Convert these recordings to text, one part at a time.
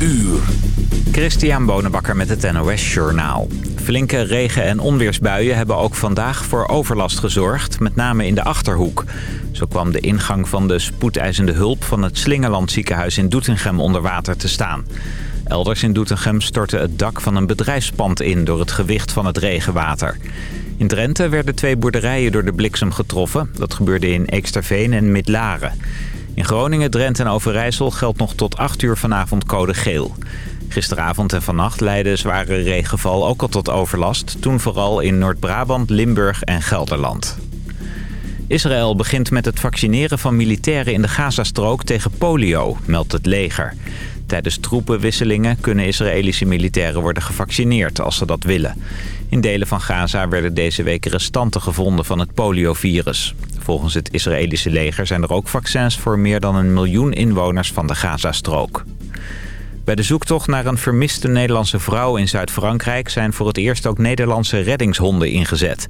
uur. Christian Bonenbakker met het NOS Journaal. Flinke regen- en onweersbuien hebben ook vandaag voor overlast gezorgd, met name in de Achterhoek. Zo kwam de ingang van de spoedeisende hulp van het Slingerland ziekenhuis in Doetinchem onder water te staan. Elders in Doetinchem stortte het dak van een bedrijfspand in door het gewicht van het regenwater. In Drenthe werden twee boerderijen door de bliksem getroffen. Dat gebeurde in Eeksterveen en Midlaren. In Groningen, Drenthe en Overijssel geldt nog tot 8 uur vanavond code geel. Gisteravond en vannacht leidde zware regenval ook al tot overlast. Toen vooral in Noord-Brabant, Limburg en Gelderland. Israël begint met het vaccineren van militairen in de Gazastrook tegen polio, meldt het leger. Tijdens troepenwisselingen kunnen Israëlische militairen worden gevaccineerd als ze dat willen. In delen van Gaza werden deze week restanten gevonden van het poliovirus. Volgens het Israëlische leger zijn er ook vaccins voor meer dan een miljoen inwoners van de Gazastrook. Bij de zoektocht naar een vermiste Nederlandse vrouw in Zuid-Frankrijk... zijn voor het eerst ook Nederlandse reddingshonden ingezet.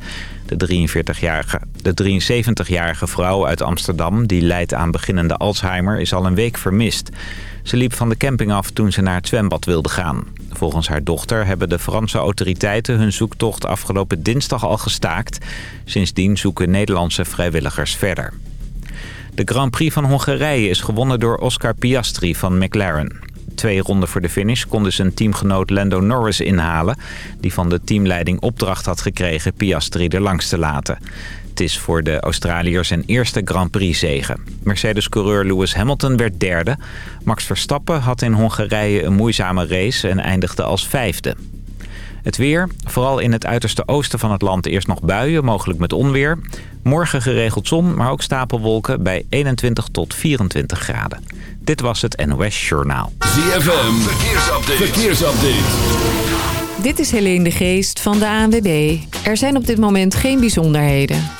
De 43-jarige, de 73-jarige vrouw uit Amsterdam, die lijdt aan beginnende Alzheimer... is al een week vermist. Ze liep van de camping af toen ze naar het zwembad wilde gaan. Volgens haar dochter hebben de Franse autoriteiten hun zoektocht afgelopen dinsdag al gestaakt. Sindsdien zoeken Nederlandse vrijwilligers verder. De Grand Prix van Hongarije is gewonnen door Oscar Piastri van McLaren twee ronden voor de finish kon zijn teamgenoot Lando Norris inhalen... die van de teamleiding opdracht had gekregen Piastri er langs te laten. Het is voor de Australiërs zijn eerste Grand Prix-zegen. Mercedes-coureur Lewis Hamilton werd derde. Max Verstappen had in Hongarije een moeizame race en eindigde als vijfde. Het weer, vooral in het uiterste oosten van het land eerst nog buien, mogelijk met onweer. Morgen geregeld zon, maar ook stapelwolken bij 21 tot 24 graden. Dit was het NOS Journaal. ZFM, verkeersupdate. verkeersupdate. Dit is Helene de Geest van de ANWB. Er zijn op dit moment geen bijzonderheden.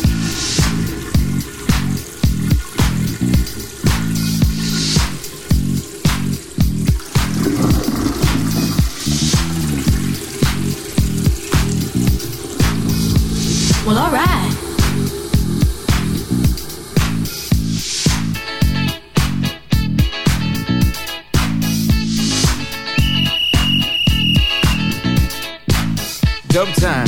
Well, alright. Time.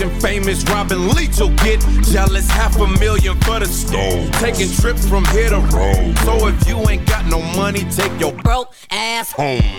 and famous Robin Leach will get jealous. Half a million for the stove. Taking trips from here to Rome. So if you ain't got no money, take your broke ass home.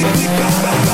Para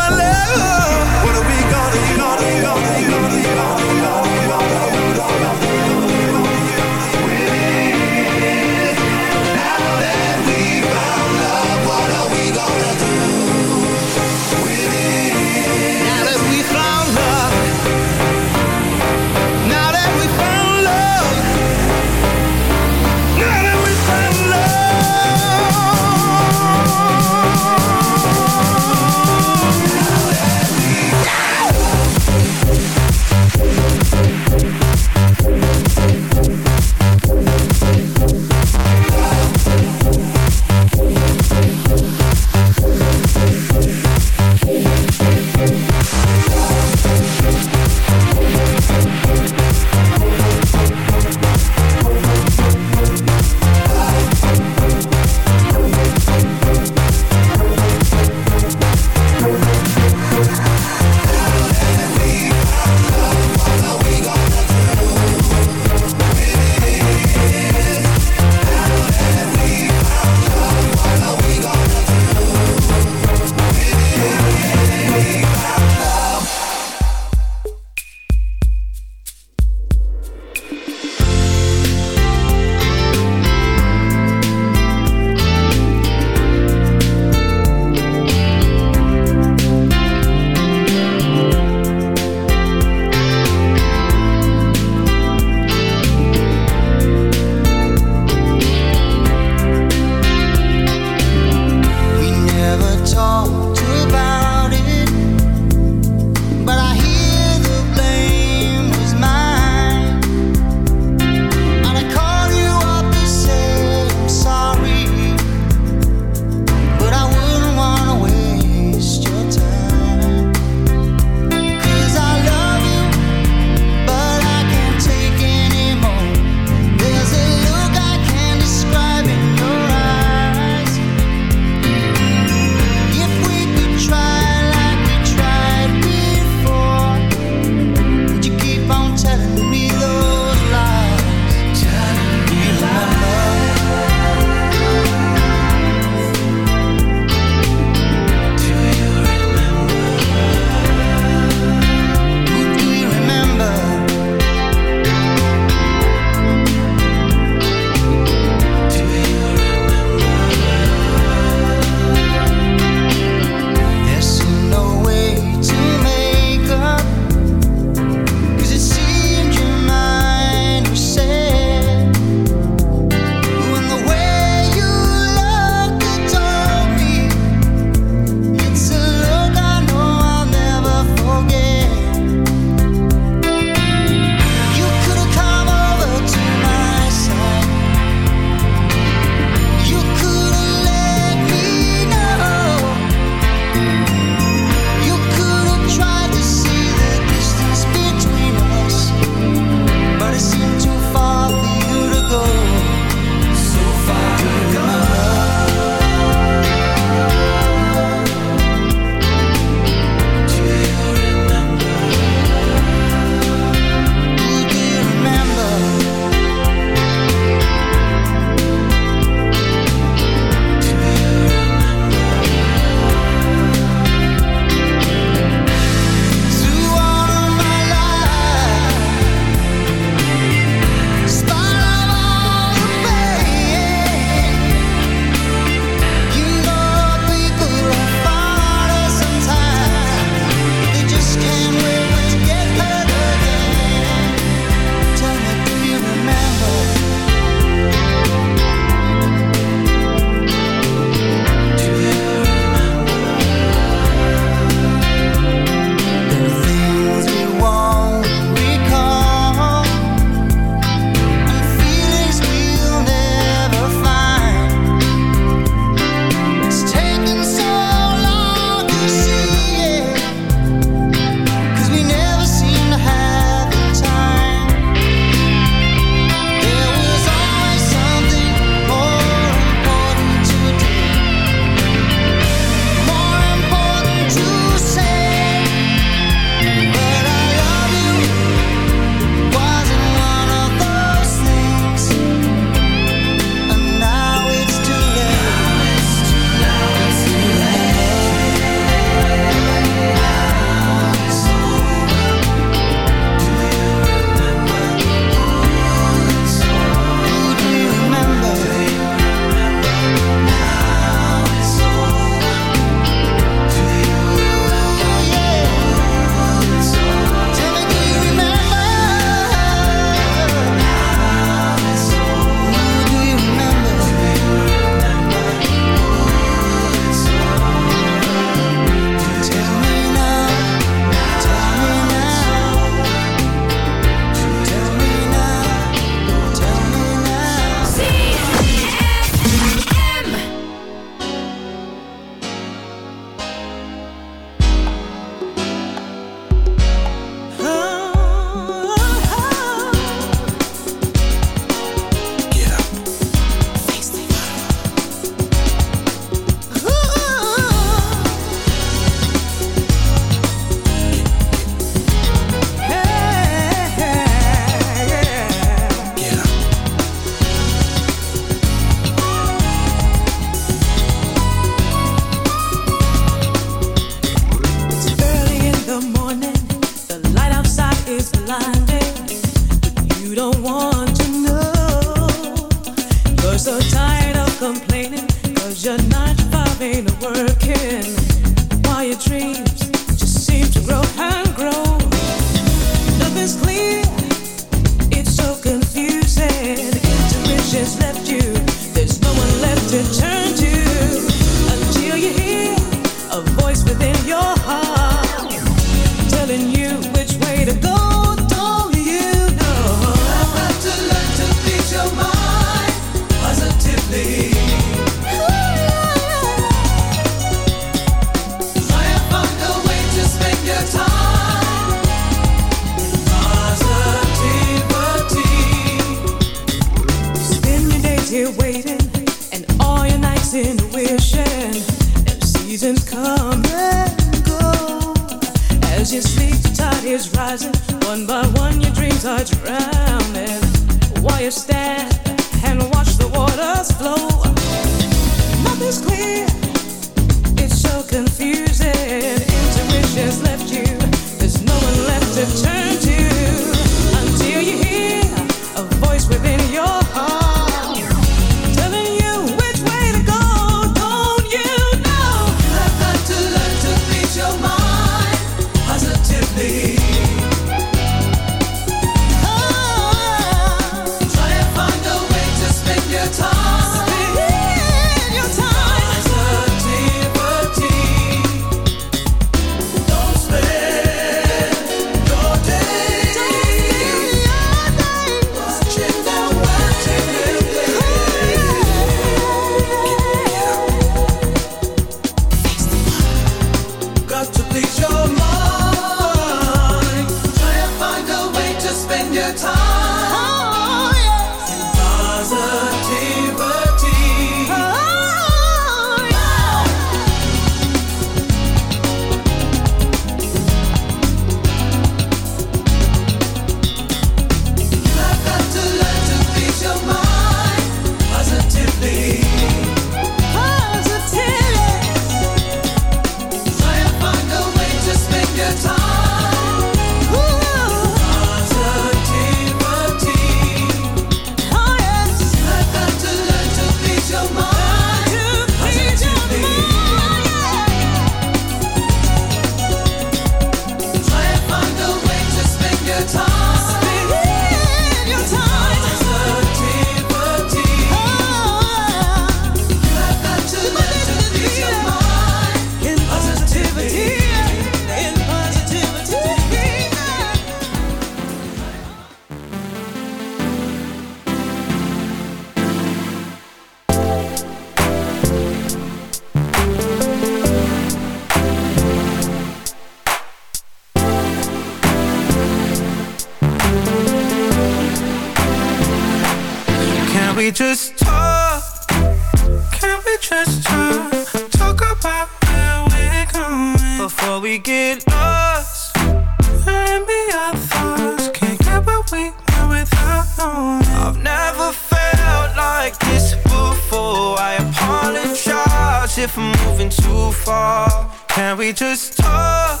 We just talk? Talk about where we're going before we get lost. Me our thoughts. Can't get what we want without knowing. I've never felt like this before. I apologize if I'm moving too far. Can we just talk?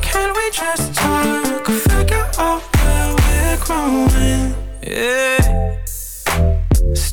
Can we just talk? Figure out where we're growing. Yeah.